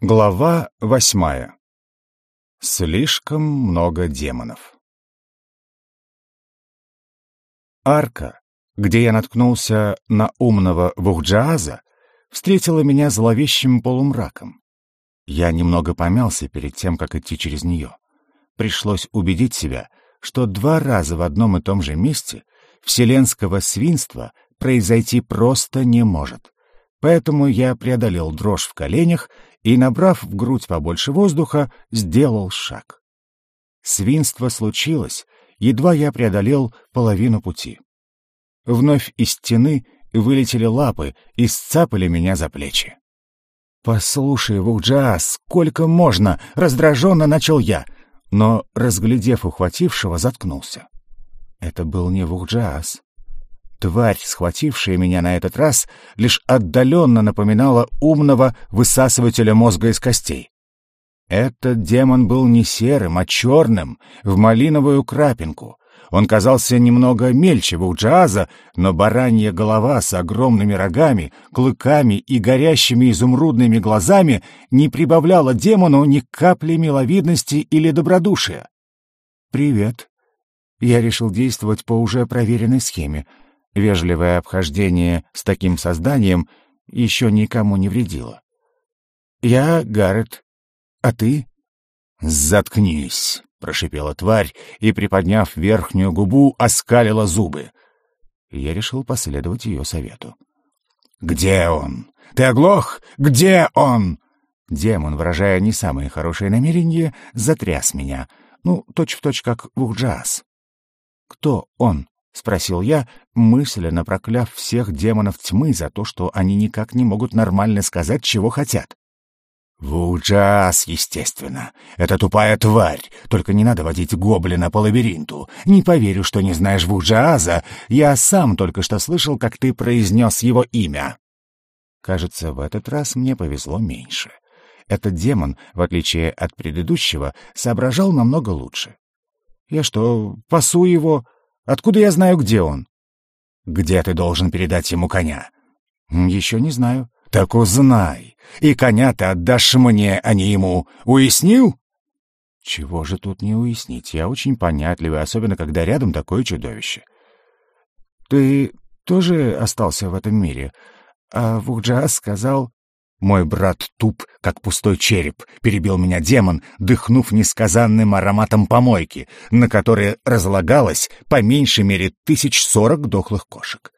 Глава восьмая. Слишком много демонов. Арка, где я наткнулся на умного Вухджааза, встретила меня зловещим полумраком. Я немного помялся перед тем, как идти через нее. Пришлось убедить себя, что два раза в одном и том же месте вселенского свинства произойти просто не может — Поэтому я преодолел дрожь в коленях и, набрав в грудь побольше воздуха, сделал шаг. Свинство случилось, едва я преодолел половину пути. Вновь из стены вылетели лапы и сцапали меня за плечи. «Послушай, Вуджа, сколько можно?» — раздраженно начал я, но, разглядев ухватившего, заткнулся. Это был не Вухджаас. Тварь, схватившая меня на этот раз, лишь отдаленно напоминала умного высасывателя мозга из костей. Этот демон был не серым, а черным, в малиновую крапинку. Он казался немного мельче Вуджааза, но баранья голова с огромными рогами, клыками и горящими изумрудными глазами не прибавляла демону ни капли миловидности или добродушия. «Привет». Я решил действовать по уже проверенной схеме — Вежливое обхождение с таким созданием еще никому не вредило. «Я Гаррет. А ты?» «Заткнись!» — прошипела тварь и, приподняв верхнюю губу, оскалила зубы. Я решил последовать ее совету. «Где он? Ты оглох? Где он?» Демон, выражая не самые хорошие намерения, затряс меня. Ну, точь-в-точь, точь, как Вухджаз. «Кто он?» — спросил я, мысленно прокляв всех демонов тьмы за то, что они никак не могут нормально сказать, чего хотят. «Вуджас, естественно. Это тупая тварь. Только не надо водить гоблина по лабиринту. Не поверю, что не знаешь Вуджааза. Я сам только что слышал, как ты произнес его имя». Кажется, в этот раз мне повезло меньше. Этот демон, в отличие от предыдущего, соображал намного лучше. «Я что, пасу его?» Откуда я знаю, где он? Где ты должен передать ему коня? Еще не знаю. Так узнай. И коня ты отдашь мне, а не ему. Уяснил? Чего же тут не уяснить? Я очень понятливый, особенно когда рядом такое чудовище. Ты тоже остался в этом мире? А Вухджа сказал... Мой брат туп, как пустой череп, перебил меня демон, дыхнув несказанным ароматом помойки, на которой разлагалось по меньшей мере тысяч сорок дохлых кошек.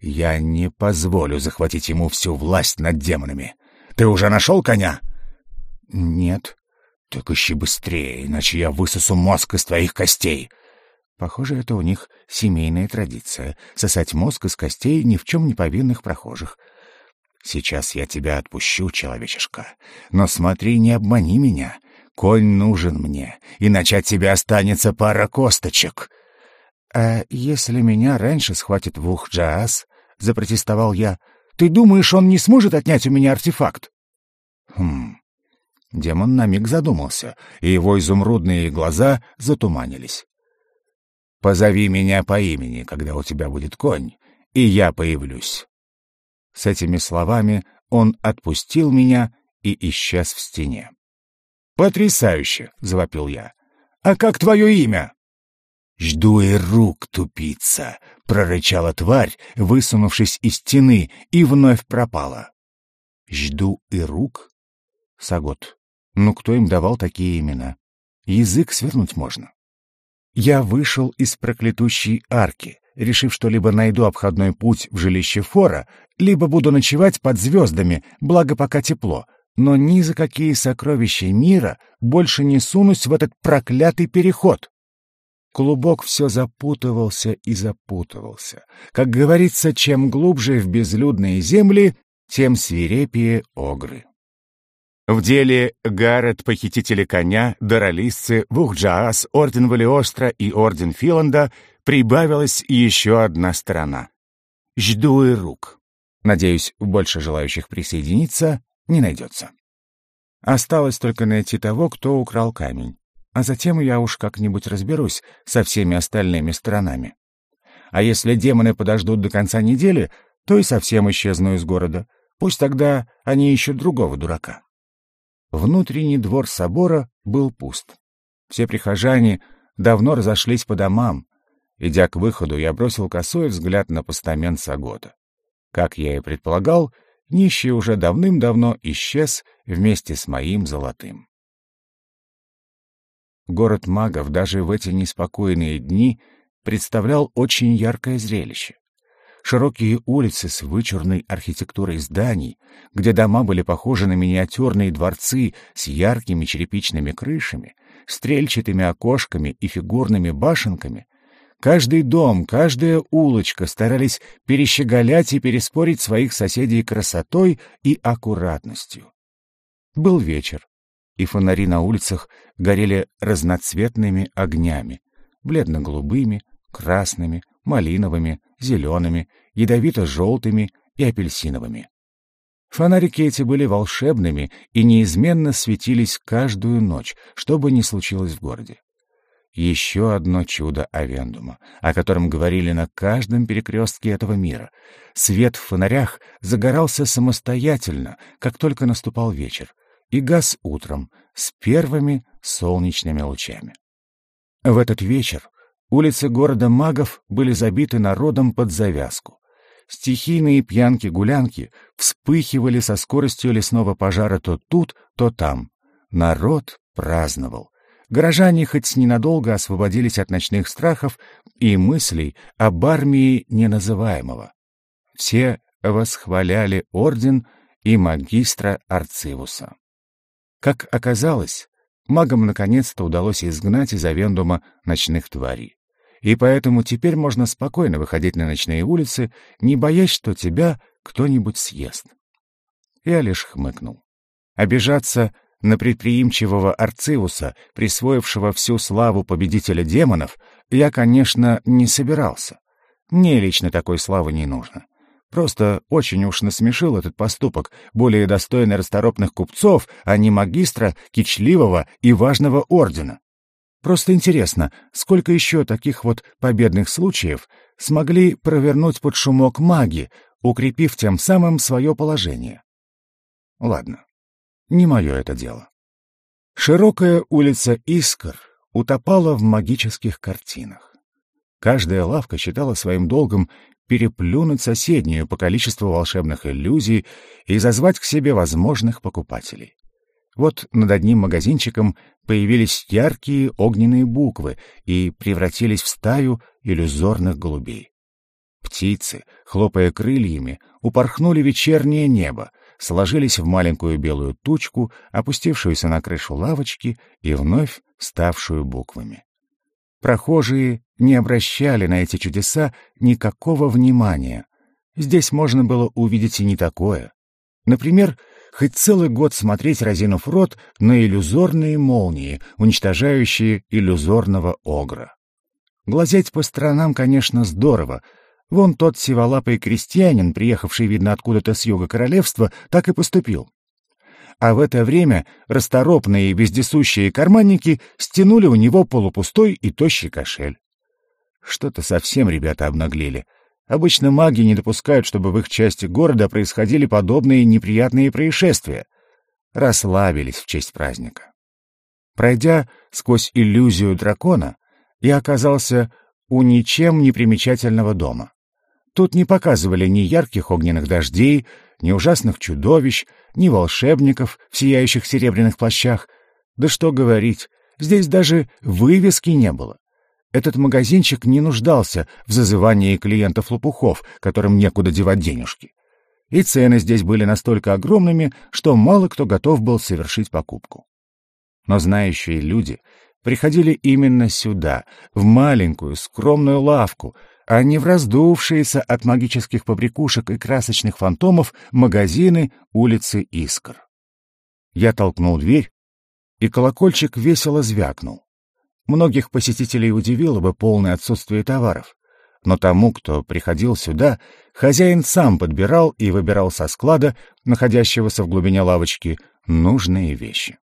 Я не позволю захватить ему всю власть над демонами. Ты уже нашел коня? Нет. Так ищи быстрее, иначе я высосу мозг из твоих костей. Похоже, это у них семейная традиция — сосать мозг из костей ни в чем не повинных прохожих — Сейчас я тебя отпущу, человечишка. Но смотри, не обмани меня. Конь нужен мне, иначе от тебя останется пара косточек. А если меня раньше схватит Вухджаас, запротестовал я, ты думаешь, он не сможет отнять у меня артефакт? Хм. Демон на миг задумался, и его изумрудные глаза затуманились. «Позови меня по имени, когда у тебя будет конь, и я появлюсь». С этими словами он отпустил меня и исчез в стене. «Потрясающе!» — завопил я. «А как твое имя?» «Жду и рук, тупица!» — прорычала тварь, высунувшись из стены, и вновь пропала. «Жду и рук?» Сагот. Ну кто им давал такие имена? Язык свернуть можно. Я вышел из проклятущей арки, решив, что либо найду обходной путь в жилище Фора, либо буду ночевать под звездами, благо пока тепло, но ни за какие сокровища мира больше не сунусь в этот проклятый переход. Клубок все запутывался и запутывался. Как говорится, чем глубже в безлюдные земли, тем свирепее огры. В деле Гаррет, похитители коня, Доролисцы, Вухджаас, Орден Валиостра и Орден Филанда прибавилась еще одна сторона. Жду и рук. Надеюсь, больше желающих присоединиться не найдется. Осталось только найти того, кто украл камень. А затем я уж как-нибудь разберусь со всеми остальными сторонами. А если демоны подождут до конца недели, то и совсем исчезну из города. Пусть тогда они ищут другого дурака. Внутренний двор собора был пуст. Все прихожане давно разошлись по домам. Идя к выходу, я бросил косой взгляд на постамент Сагота. Как я и предполагал, нищий уже давным-давно исчез вместе с моим золотым. Город магов даже в эти неспокойные дни представлял очень яркое зрелище. Широкие улицы с вычурной архитектурой зданий, где дома были похожи на миниатюрные дворцы с яркими черепичными крышами, стрельчатыми окошками и фигурными башенками, каждый дом, каждая улочка старались перещеголять и переспорить своих соседей красотой и аккуратностью. Был вечер, и фонари на улицах горели разноцветными огнями, бледно-голубыми, красными, малиновыми, зелеными, ядовито-желтыми и апельсиновыми. Фонарики эти были волшебными и неизменно светились каждую ночь, что бы ни случилось в городе. Еще одно чудо Авендума, о котором говорили на каждом перекрестке этого мира. Свет в фонарях загорался самостоятельно, как только наступал вечер, и газ утром с первыми солнечными лучами. В этот вечер улицы города магов были забиты народом под завязку. Стихийные пьянки-гулянки вспыхивали со скоростью лесного пожара то тут, то там. Народ праздновал. Горожане хоть ненадолго освободились от ночных страхов и мыслей об армии неназываемого. Все восхваляли орден и магистра Арцивуса. Как оказалось, магам наконец-то удалось изгнать из Авендума ночных тварей. И поэтому теперь можно спокойно выходить на ночные улицы, не боясь, что тебя кто-нибудь съест. Я лишь хмыкнул. Обижаться на предприимчивого Арциуса, присвоившего всю славу победителя демонов, я, конечно, не собирался. Мне лично такой славы не нужно. Просто очень уж насмешил этот поступок, более достойный расторопных купцов, а не магистра, кичливого и важного ордена. Просто интересно, сколько еще таких вот победных случаев смогли провернуть под шумок маги, укрепив тем самым свое положение? Ладно, не мое это дело. Широкая улица Искр утопала в магических картинах. Каждая лавка считала своим долгом переплюнуть соседнюю по количеству волшебных иллюзий и зазвать к себе возможных покупателей. Вот над одним магазинчиком появились яркие огненные буквы и превратились в стаю иллюзорных голубей. Птицы, хлопая крыльями, упорхнули вечернее небо, сложились в маленькую белую тучку, опустившуюся на крышу лавочки и вновь ставшую буквами. Прохожие не обращали на эти чудеса никакого внимания. Здесь можно было увидеть и не такое. Например, хоть целый год смотреть, разинув рот, на иллюзорные молнии, уничтожающие иллюзорного огра. Глазеть по сторонам, конечно, здорово. Вон тот сиволапый крестьянин, приехавший, видно, откуда-то с юга королевства, так и поступил а в это время расторопные и вездесущие карманники стянули у него полупустой и тощий кошель. Что-то совсем ребята обнаглели. Обычно маги не допускают, чтобы в их части города происходили подобные неприятные происшествия. Расслабились в честь праздника. Пройдя сквозь иллюзию дракона, я оказался у ничем не примечательного дома. Тут не показывали ни ярких огненных дождей, ни ужасных чудовищ, ни волшебников в сияющих серебряных плащах. Да что говорить, здесь даже вывески не было. Этот магазинчик не нуждался в зазывании клиентов-лопухов, которым некуда девать денежки. И цены здесь были настолько огромными, что мало кто готов был совершить покупку. Но знающие люди приходили именно сюда, в маленькую скромную лавку, а не в раздувшиеся от магических побрякушек и красочных фантомов магазины улицы Искр. Я толкнул дверь, и колокольчик весело звякнул. Многих посетителей удивило бы полное отсутствие товаров, но тому, кто приходил сюда, хозяин сам подбирал и выбирал со склада, находящегося в глубине лавочки, нужные вещи.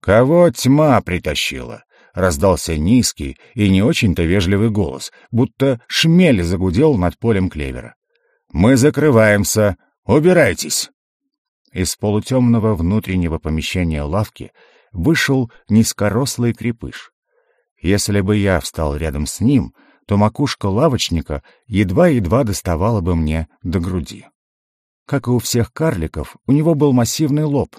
«Кого тьма притащила?» Раздался низкий и не очень-то вежливый голос, будто шмель загудел над полем клевера. «Мы закрываемся! Убирайтесь!» из полутемного внутреннего помещения лавки вышел низкорослый крепыш. Если бы я встал рядом с ним, то макушка лавочника едва-едва доставала бы мне до груди. Как и у всех карликов, у него был массивный лоб,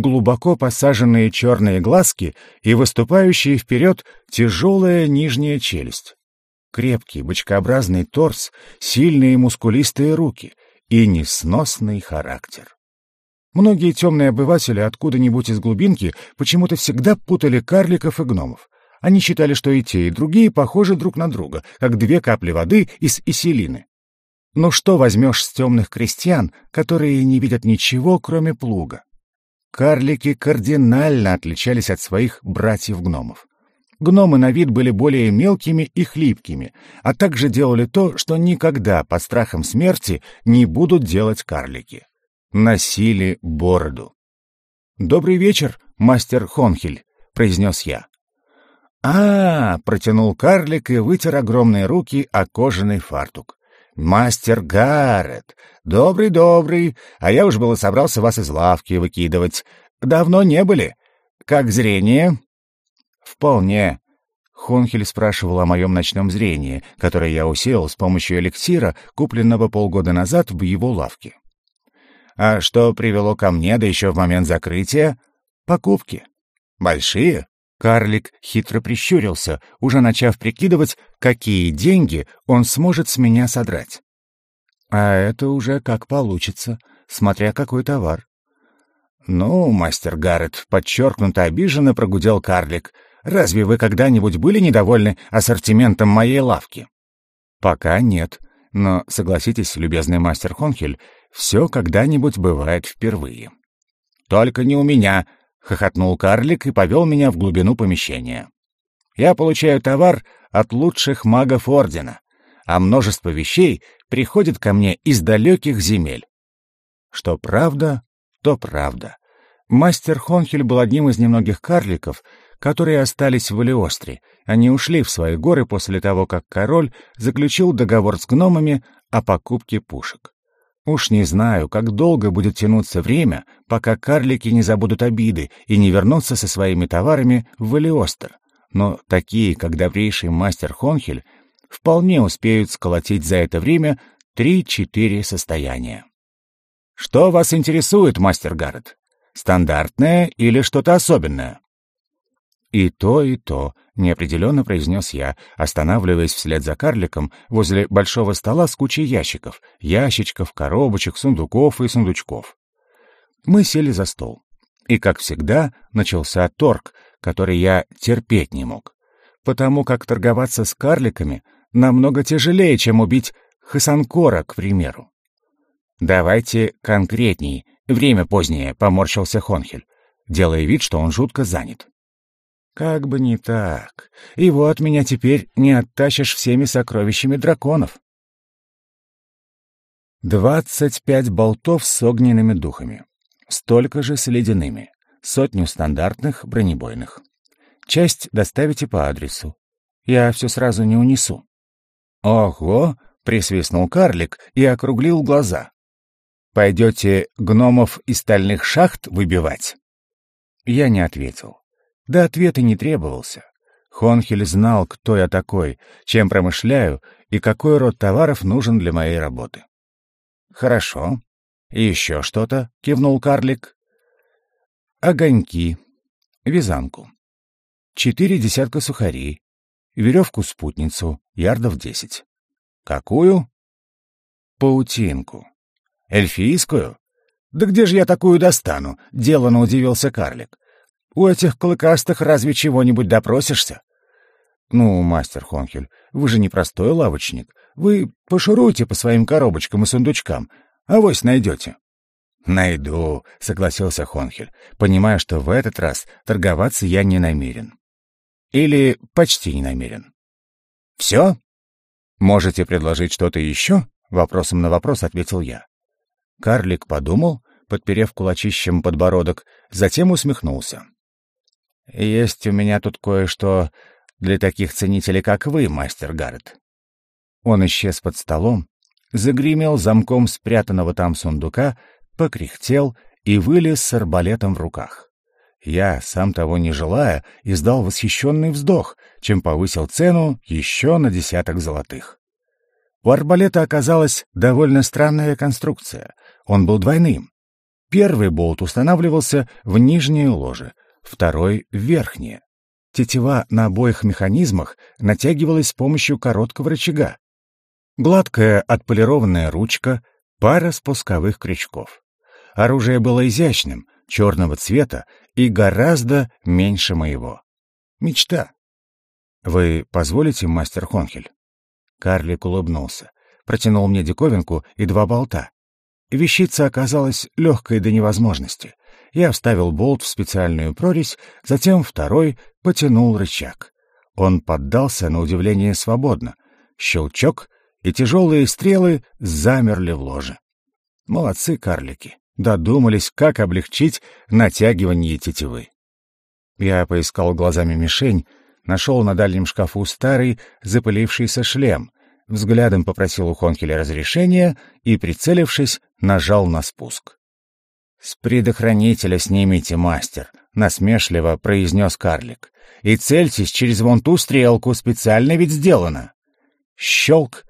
глубоко посаженные черные глазки и выступающая вперед тяжелая нижняя челюсть. Крепкий бочкообразный торс, сильные мускулистые руки и несносный характер. Многие темные обыватели откуда-нибудь из глубинки почему-то всегда путали карликов и гномов. Они считали, что и те, и другие похожи друг на друга, как две капли воды из иселины. Но что возьмешь с темных крестьян, которые не видят ничего, кроме плуга? Карлики кардинально отличались от своих братьев-гномов. Гномы на вид были более мелкими и хлипкими, а также делали то, что никогда под страхом смерти не будут делать карлики. Носили бороду. «Добрый вечер, мастер Хонхель», — произнес я. а, -а, -а протянул карлик и вытер огромные руки о кожаный фартук. «Мастер Гаррет! Добрый-добрый! А я уж было собрался вас из лавки выкидывать. Давно не были. Как зрение?» «Вполне». Хонхель спрашивал о моем ночном зрении, которое я усеял с помощью эликсира, купленного полгода назад в его лавке. «А что привело ко мне, да еще в момент закрытия?» «Покупки». «Большие?» Карлик хитро прищурился, уже начав прикидывать, какие деньги он сможет с меня содрать. А это уже как получится, смотря какой товар. «Ну, мастер Гаррет», — подчеркнуто обиженно прогудел карлик, «разве вы когда-нибудь были недовольны ассортиментом моей лавки?» «Пока нет. Но, согласитесь, любезный мастер Хонхель, все когда-нибудь бывает впервые». «Только не у меня», — хохотнул карлик и повел меня в глубину помещения. «Я получаю товар от лучших магов Ордена, а множество вещей приходит ко мне из далеких земель». Что правда, то правда. Мастер Хонхель был одним из немногих карликов, которые остались в Валиостре. Они ушли в свои горы после того, как король заключил договор с гномами о покупке пушек. Уж не знаю, как долго будет тянуться время, пока карлики не забудут обиды и не вернутся со своими товарами в Валиостер. Но такие, как добрейший мастер Хонхель, вполне успеют сколотить за это время три-четыре состояния. Что вас интересует, мастер Гаррет? Стандартное или что-то особенное? «И то, и то», — неопределенно произнес я, останавливаясь вслед за карликом возле большого стола с кучей ящиков, ящичков, коробочек, сундуков и сундучков. Мы сели за стол. И, как всегда, начался торг, который я терпеть не мог. Потому как торговаться с карликами намного тяжелее, чем убить Хасанкора, к примеру. «Давайте конкретней. Время позднее», — поморщился Хонхель, делая вид, что он жутко занят. Как бы не так. Его от меня теперь не оттащишь всеми сокровищами драконов. Двадцать пять болтов с огненными духами. Столько же с ледяными. Сотню стандартных бронебойных. Часть доставите по адресу. Я все сразу не унесу. Ого! присвистнул карлик и округлил глаза. Пойдете гномов из стальных шахт выбивать? Я не ответил. Да ответа не требовался. Хонхель знал, кто я такой, чем промышляю и какой род товаров нужен для моей работы. «Хорошо. И еще что-то?» — кивнул карлик. «Огоньки. Вязанку. Четыре десятка сухарей. Веревку-спутницу. Ярдов десять. Какую?» «Паутинку. Эльфийскую? Да где же я такую достану?» — делано удивился карлик. У этих клыкастых разве чего-нибудь допросишься? Ну, мастер Хонхель, вы же не простой лавочник. Вы пошуруйте по своим коробочкам и сундучкам, а вось найдете. «Найду», — согласился Хонхель, понимая, что в этот раз торговаться я не намерен. Или почти не намерен. «Все? Можете предложить что-то еще?» — вопросом на вопрос ответил я. Карлик подумал, подперев кулачищем подбородок, затем усмехнулся. Есть у меня тут кое-что для таких ценителей, как вы, мастер Гаррет. Он исчез под столом, загремел замком спрятанного там сундука, покряхтел и вылез с арбалетом в руках. Я, сам того не желая, издал восхищенный вздох, чем повысил цену еще на десяток золотых. У арбалета оказалась довольно странная конструкция. Он был двойным. Первый болт устанавливался в нижнее ложе, второй — в верхнее. Тетива на обоих механизмах натягивалась с помощью короткого рычага. Гладкая отполированная ручка, пара спусковых крючков. Оружие было изящным, черного цвета и гораздо меньше моего. Мечта. «Вы позволите, мастер Хонхель?» Карлик улыбнулся, протянул мне диковинку и два болта. Вещица оказалась легкой до невозможности. Я вставил болт в специальную прорезь, затем второй потянул рычаг. Он поддался на удивление свободно. Щелчок, и тяжелые стрелы замерли в ложе. Молодцы карлики додумались, как облегчить натягивание тетивы. Я поискал глазами мишень, нашел на дальнем шкафу старый запылившийся шлем, взглядом попросил у Хонкеля разрешения и, прицелившись, нажал на спуск. «С предохранителя снимите, мастер», — насмешливо произнес карлик. «И цельтесь через вон ту стрелку, специально ведь сделано». Щелк!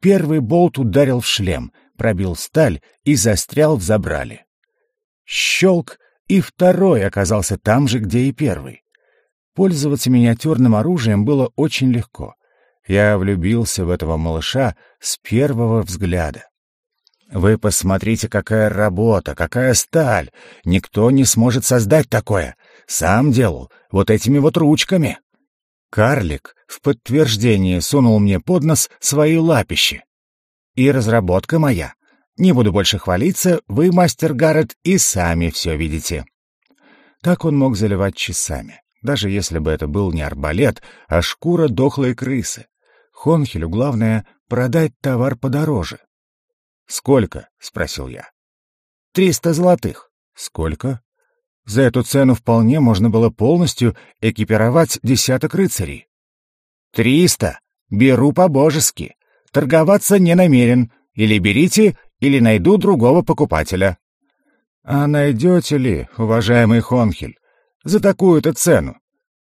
Первый болт ударил в шлем — пробил сталь и застрял в забрале. Щелк, и второй оказался там же, где и первый. Пользоваться миниатюрным оружием было очень легко. Я влюбился в этого малыша с первого взгляда. Вы посмотрите, какая работа, какая сталь. Никто не сможет создать такое. Сам делал, вот этими вот ручками. Карлик в подтверждение сунул мне под нос свои лапищи. И разработка моя. Не буду больше хвалиться, вы, мастер Гаррет, и сами все видите. Так он мог заливать часами, даже если бы это был не арбалет, а шкура дохлой крысы. Хонхелю главное — продать товар подороже. «Сколько?» — спросил я. «Триста золотых». «Сколько?» За эту цену вполне можно было полностью экипировать десяток рыцарей. «Триста! Беру по-божески. Торговаться не намерен. Или берите, или найду другого покупателя». «А найдете ли, уважаемый Хонхель, за такую-то цену?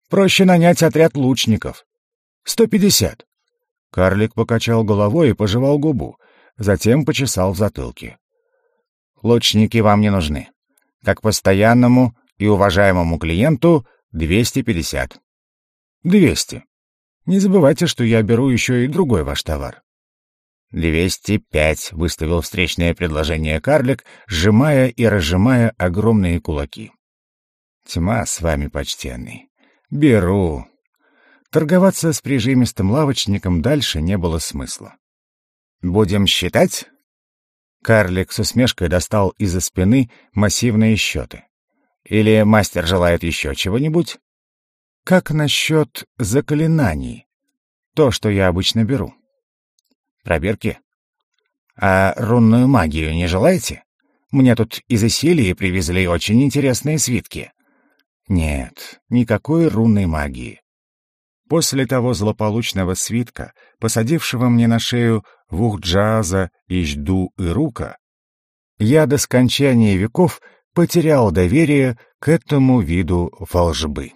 Проще нанять отряд лучников. Сто пятьдесят». Карлик покачал головой и пожевал губу, затем почесал в затылке. «Лучники вам не нужны. Как постоянному и уважаемому клиенту — двести пятьдесят». «Двести. Не забывайте, что я беру еще и другой ваш товар. «Двести пять», — выставил встречное предложение карлик, сжимая и разжимая огромные кулаки. «Тьма с вами, почтенный. Беру». Торговаться с прижимистым лавочником дальше не было смысла. «Будем считать?» Карлик с усмешкой достал из-за спины массивные счеты. «Или мастер желает еще чего-нибудь?» «Как насчет заклинаний? То, что я обычно беру». Пробирки? А рунную магию не желаете? Мне тут из Исилии привезли очень интересные свитки. Нет, никакой рунной магии. После того злополучного свитка, посадившего мне на шею Вухджаза, Ижду и Рука, я до скончания веков потерял доверие к этому виду волжбы.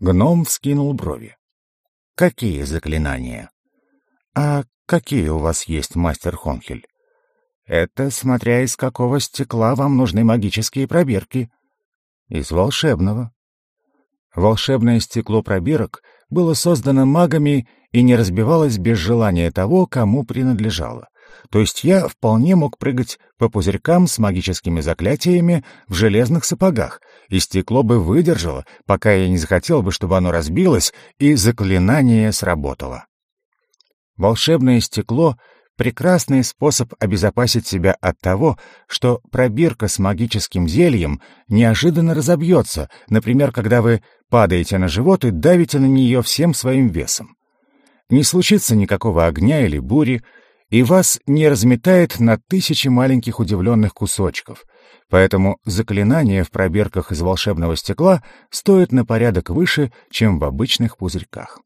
Гном вскинул брови. «Какие заклинания?» «А Какие у вас есть, мастер Хонхель? Это смотря из какого стекла вам нужны магические пробирки. Из волшебного. Волшебное стекло пробирок было создано магами и не разбивалось без желания того, кому принадлежало. То есть я вполне мог прыгать по пузырькам с магическими заклятиями в железных сапогах, и стекло бы выдержало, пока я не захотел бы, чтобы оно разбилось, и заклинание сработало. Волшебное стекло — прекрасный способ обезопасить себя от того, что пробирка с магическим зельем неожиданно разобьется, например, когда вы падаете на живот и давите на нее всем своим весом. Не случится никакого огня или бури, и вас не разметает на тысячи маленьких удивленных кусочков. Поэтому заклинание в пробирках из волшебного стекла стоит на порядок выше, чем в обычных пузырьках.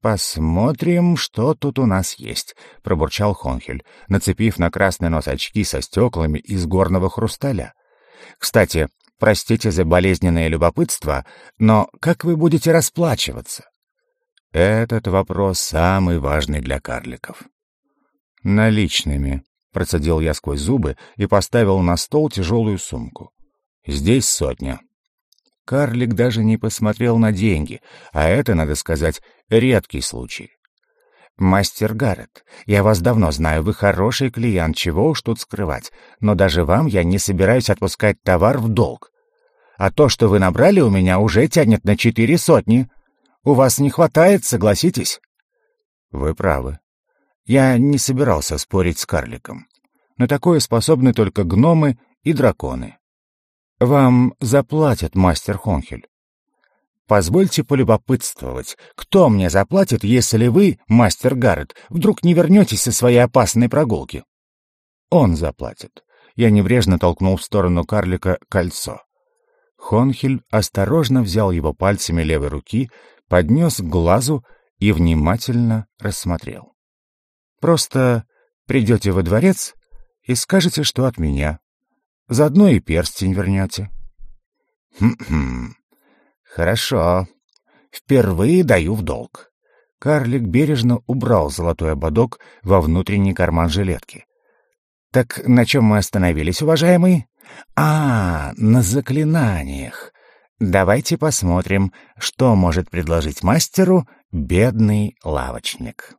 «Посмотрим, что тут у нас есть», — пробурчал Хонхель, нацепив на красный нос очки со стеклами из горного хрусталя. Кстати, простите за болезненное любопытство, но как вы будете расплачиваться? Этот вопрос самый важный для карликов. Наличными, процедил я сквозь зубы и поставил на стол тяжелую сумку. Здесь сотня. Карлик даже не посмотрел на деньги, а это, надо сказать, редкий случай. «Мастер Гаррет, я вас давно знаю, вы хороший клиент, чего уж тут скрывать, но даже вам я не собираюсь отпускать товар в долг. А то, что вы набрали у меня, уже тянет на четыре сотни. У вас не хватает, согласитесь?» «Вы правы. Я не собирался спорить с карликом. На такое способны только гномы и драконы. Вам заплатят, мастер Хонхель. Позвольте полюбопытствовать, кто мне заплатит, если вы, мастер Гаррет, вдруг не вернетесь со своей опасной прогулки? Он заплатит. Я небрежно толкнул в сторону карлика кольцо. Хонхель осторожно взял его пальцами левой руки, поднес к глазу и внимательно рассмотрел. «Просто придете во дворец и скажете, что от меня. Заодно и перстень вернете». «Хм-хм, хорошо. Впервые даю в долг». Карлик бережно убрал золотой ободок во внутренний карман жилетки. «Так на чем мы остановились, уважаемый?» «А, на заклинаниях. Давайте посмотрим, что может предложить мастеру бедный лавочник».